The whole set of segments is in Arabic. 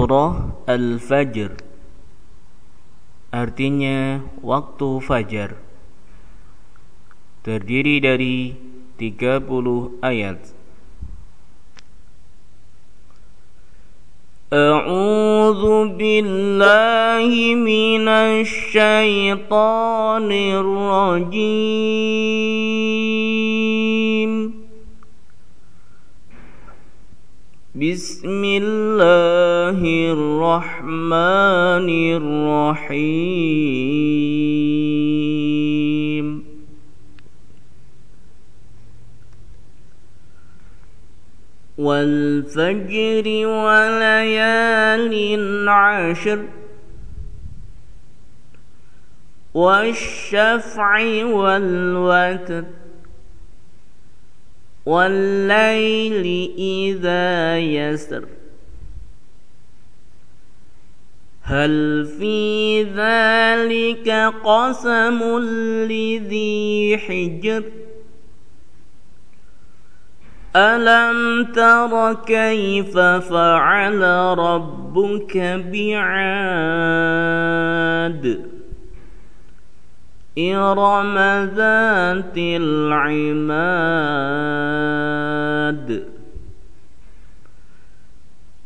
surah Al-Fajr Artinya waktu fajar Terdiri dari 30 ayat أعوذ بالله من الشيطان الرجيم بسم الله الرحمن الرحيم. والفجر وليال عشر والشفع والوتر والليل إذا يسر. هل في ذلك قسم لذي حجر؟ ألم تر كيف فعل ربك بعاد؟ إرم ذات العماد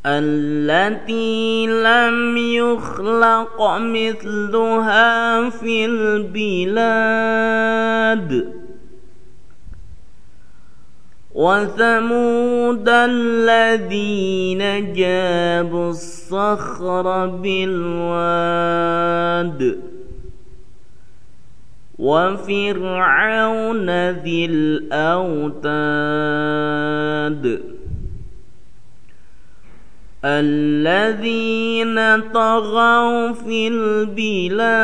التي لم يخلق مثلها في البلاد وثمود الذين جابوا الصخر بالواد وفرعون ذي الأوتاد الذين طغوا في البلاد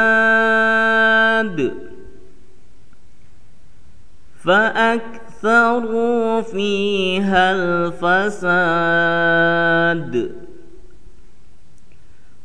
فأكثروا فيها الفساد.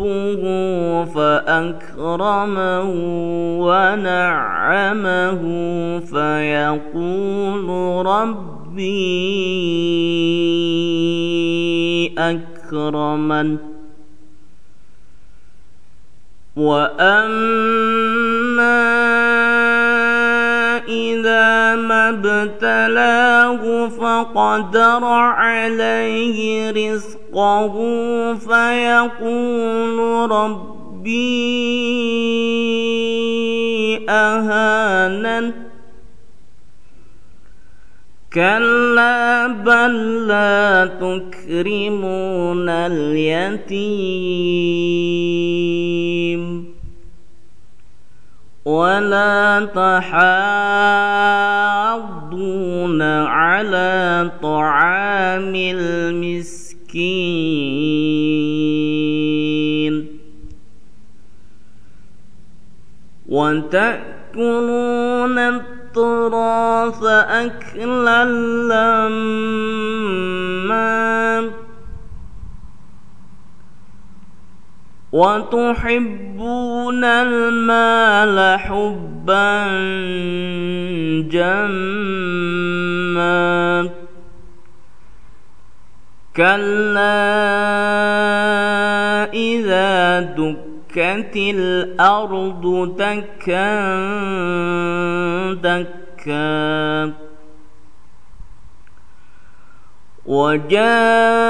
ربه فأكرمه ونعمه فيقول ربي أكرمن وأما فقدر عليه رزقه فيقول ربي أهانن كلا بل لا تكرمون اليتيم ولا تحاضون على طعام المسكين. مسكين وتأكلون التراث أكلا لما وتحبون المال حبا جما كلا إذا دكت الأرض دكا دكا وجاء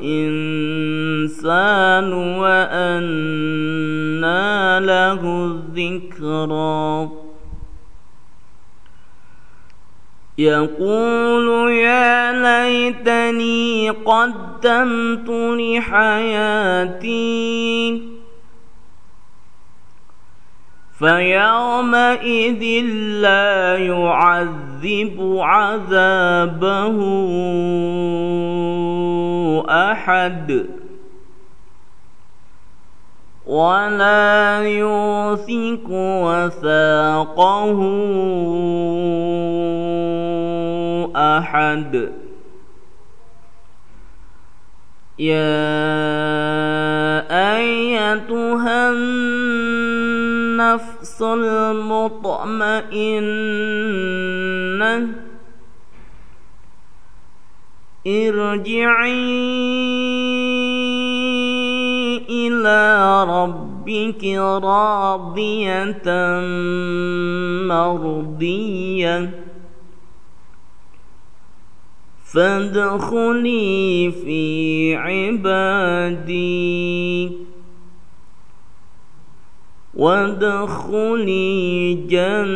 الإنسان وأنى الذكرى. يقول يا ليتني قدمت لحياتي فيومئذ لا يعذب عذابه أحد ولا يوثق وثاقه أحد. يا أيتها النفس المطمئنة. ارجعي إلى ربك راضية مرضية. فادخلي في عبادي. وادخلي جنتي.